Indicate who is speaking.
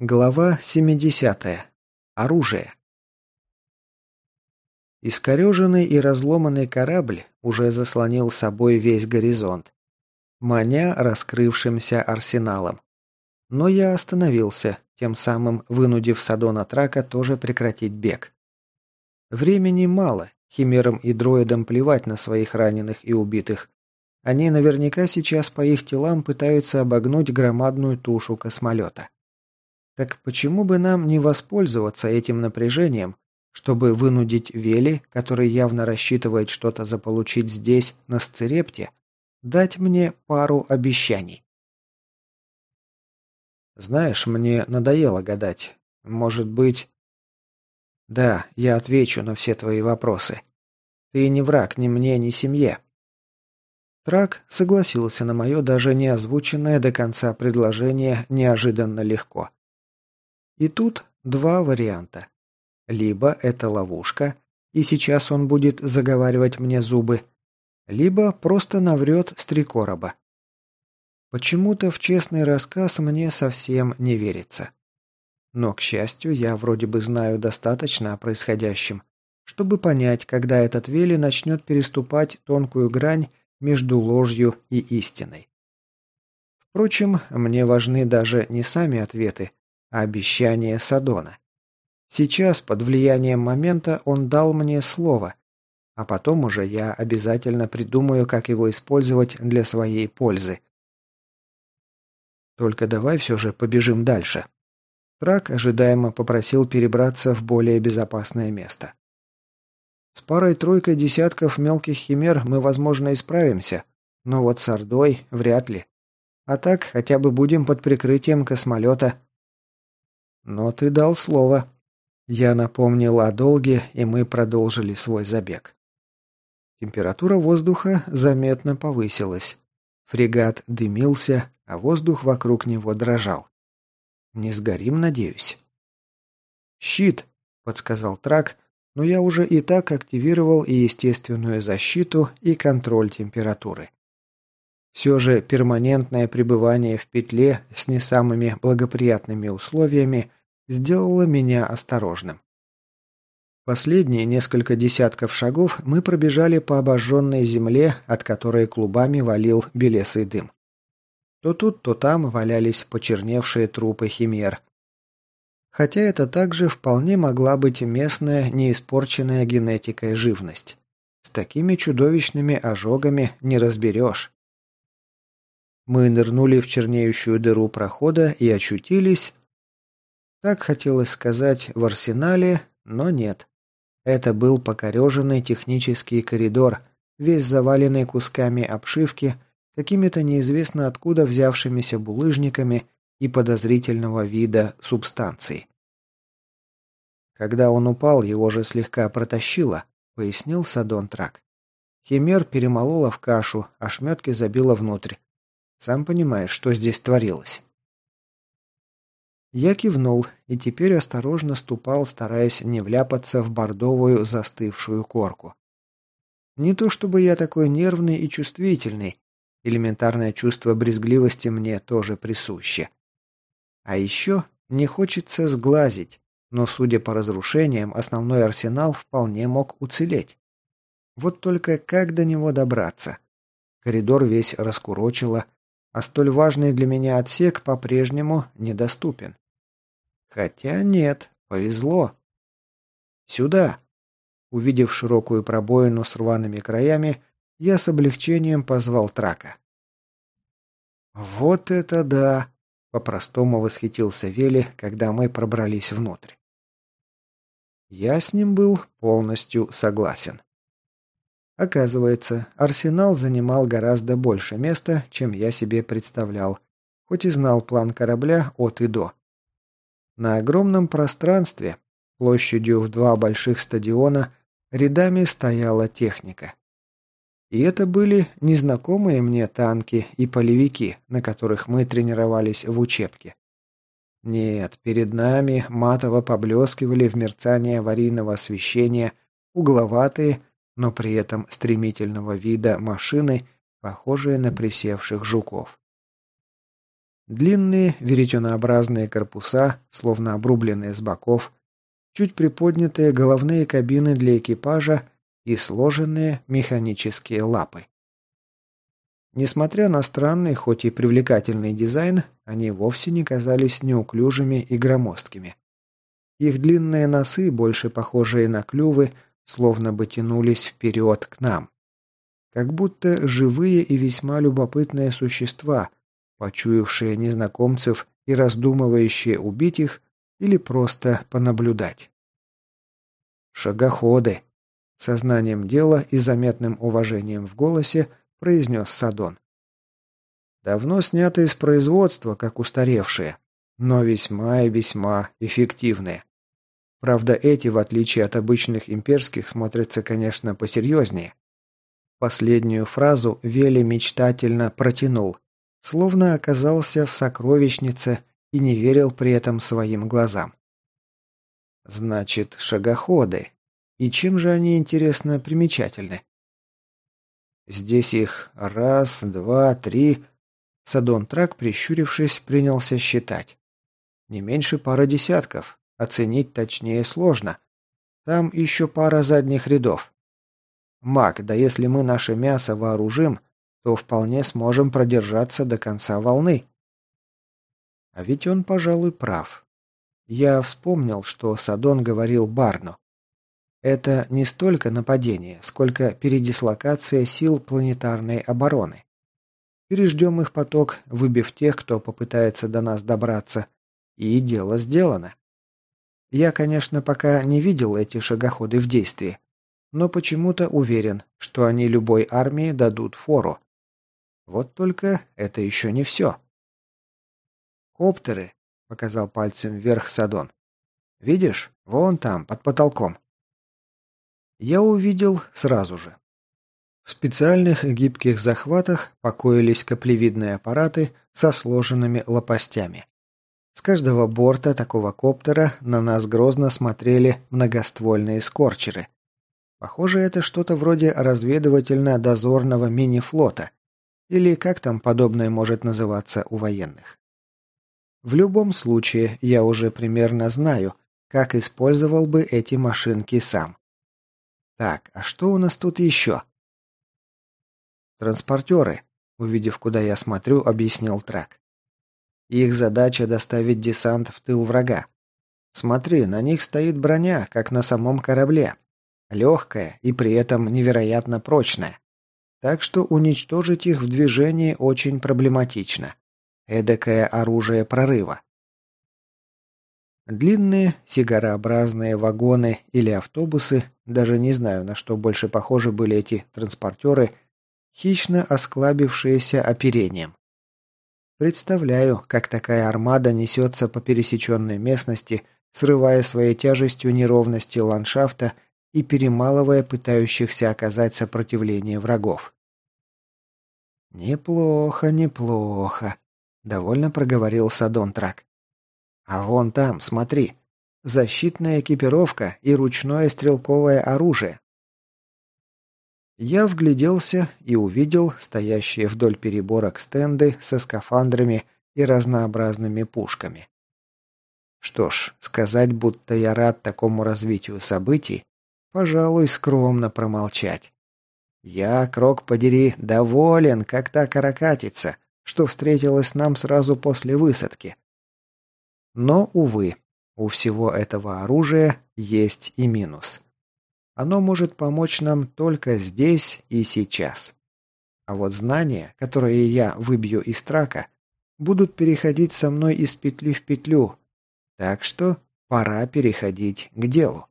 Speaker 1: Глава 70. Оружие. Искореженный и разломанный корабль уже заслонил собой весь горизонт, маня раскрывшимся арсеналом. Но я остановился, тем самым вынудив Садона Трака тоже прекратить бег. Времени мало, химерам и дроидам плевать на своих раненых и убитых. Они наверняка сейчас по их телам пытаются обогнуть громадную тушу космолета. Так почему бы нам не воспользоваться этим напряжением, чтобы вынудить Вели, который явно рассчитывает что-то заполучить здесь, на Сцерепте, дать мне пару обещаний? Знаешь, мне надоело гадать. Может быть... Да, я отвечу на все твои вопросы. Ты не враг ни мне, ни семье. Трак согласился на мое даже не озвученное до конца предложение неожиданно легко. И тут два варианта. Либо это ловушка, и сейчас он будет заговаривать мне зубы, либо просто наврет с три короба. Почему-то в честный рассказ мне совсем не верится. Но, к счастью, я вроде бы знаю достаточно о происходящем, чтобы понять, когда этот Вели начнет переступать тонкую грань между ложью и истиной. Впрочем, мне важны даже не сами ответы, обещание Садона. Сейчас, под влиянием момента, он дал мне слово, а потом уже я обязательно придумаю, как его использовать для своей пользы. Только давай все же побежим дальше. Трак ожидаемо попросил перебраться в более безопасное место. С парой-тройкой десятков мелких химер мы, возможно, и справимся, но вот с Ордой вряд ли. А так хотя бы будем под прикрытием космолета «Но ты дал слово». Я напомнил о долге, и мы продолжили свой забег. Температура воздуха заметно повысилась. Фрегат дымился, а воздух вокруг него дрожал. «Не сгорим, надеюсь?» «Щит», — подсказал Трак, но я уже и так активировал и естественную защиту, и контроль температуры. Все же перманентное пребывание в петле с не самыми благоприятными условиями сделало меня осторожным. Последние несколько десятков шагов мы пробежали по обожженной земле, от которой клубами валил белесый дым. То тут, то там валялись почерневшие трупы химер. Хотя это также вполне могла быть местная, неиспорченная генетикой живность. С такими чудовищными ожогами не разберешь. Мы нырнули в чернеющую дыру прохода и очутились так хотелось сказать в арсенале, но нет. Это был покореженный технический коридор, весь заваленный кусками обшивки, какими-то неизвестно откуда взявшимися булыжниками и подозрительного вида субстанций. Когда он упал, его же слегка протащило, пояснил Садон Трак. Химер перемолола в кашу, а шметки забила внутрь. Сам понимаешь, что здесь творилось. Я кивнул и теперь осторожно ступал, стараясь не вляпаться в бордовую застывшую корку. Не то чтобы я такой нервный и чувствительный, элементарное чувство брезгливости мне тоже присуще. А еще не хочется сглазить, но, судя по разрушениям, основной арсенал вполне мог уцелеть. Вот только как до него добраться? Коридор весь раскурочило, а столь важный для меня отсек по-прежнему недоступен. Хотя нет, повезло. Сюда. Увидев широкую пробоину с рваными краями, я с облегчением позвал трака. «Вот это да!» — по-простому восхитился Вели, когда мы пробрались внутрь. Я с ним был полностью согласен. Оказывается, арсенал занимал гораздо больше места, чем я себе представлял, хоть и знал план корабля от и до. На огромном пространстве, площадью в два больших стадиона, рядами стояла техника. И это были незнакомые мне танки и полевики, на которых мы тренировались в учебке. Нет, перед нами матово поблескивали в мерцании аварийного освещения угловатые, но при этом стремительного вида машины, похожие на присевших жуков. Длинные веретенообразные корпуса, словно обрубленные с боков, чуть приподнятые головные кабины для экипажа и сложенные механические лапы. Несмотря на странный, хоть и привлекательный дизайн, они вовсе не казались неуклюжими и громоздкими. Их длинные носы, больше похожие на клювы, словно бы тянулись вперед к нам. Как будто живые и весьма любопытные существа, почуявшие незнакомцев и раздумывающие убить их или просто понаблюдать. «Шагоходы!» Сознанием дела и заметным уважением в голосе произнес Садон. «Давно сняты из производства, как устаревшие, но весьма и весьма эффективные. Правда, эти, в отличие от обычных имперских, смотрятся, конечно, посерьезнее. Последнюю фразу Вели мечтательно протянул, словно оказался в сокровищнице и не верил при этом своим глазам. Значит, шагоходы. И чем же они, интересно, примечательны? Здесь их раз, два, три... Садон Трак, прищурившись, принялся считать. Не меньше пары десятков. Оценить точнее сложно. Там еще пара задних рядов. Маг, да если мы наше мясо вооружим, то вполне сможем продержаться до конца волны. А ведь он, пожалуй, прав. Я вспомнил, что Садон говорил Барну. Это не столько нападение, сколько передислокация сил планетарной обороны. Переждем их поток, выбив тех, кто попытается до нас добраться, и дело сделано. Я, конечно, пока не видел эти шагоходы в действии, но почему-то уверен, что они любой армии дадут фору. Вот только это еще не все. «Коптеры», — показал пальцем вверх Садон. «Видишь? Вон там, под потолком». Я увидел сразу же. В специальных гибких захватах покоились каплевидные аппараты со сложенными лопастями. С каждого борта такого коптера на нас грозно смотрели многоствольные скорчеры. Похоже, это что-то вроде разведывательно-дозорного мини-флота. Или как там подобное может называться у военных. В любом случае, я уже примерно знаю, как использовал бы эти машинки сам. Так, а что у нас тут еще? Транспортеры, увидев, куда я смотрю, объяснил Трак. Их задача доставить десант в тыл врага. Смотри, на них стоит броня, как на самом корабле. Легкая и при этом невероятно прочная. Так что уничтожить их в движении очень проблематично. Эдакое оружие прорыва. Длинные, сигарообразные вагоны или автобусы, даже не знаю, на что больше похожи были эти транспортеры, хищно осклабившиеся оперением. Представляю, как такая армада несется по пересеченной местности, срывая своей тяжестью неровности ландшафта и перемалывая пытающихся оказать сопротивление врагов. «Неплохо, неплохо», — довольно проговорил Садон Трак. «А вон там, смотри, защитная экипировка и ручное стрелковое оружие. Я вгляделся и увидел стоящие вдоль переборок стенды со скафандрами и разнообразными пушками. Что ж, сказать, будто я рад такому развитию событий, пожалуй, скромно промолчать. Я, крок подери, доволен, как та каракатица, что встретилась нам сразу после высадки. Но, увы, у всего этого оружия есть и минус. Оно может помочь нам только здесь и сейчас. А вот знания, которые я выбью из трака, будут переходить со мной из петли в петлю. Так что пора переходить к делу.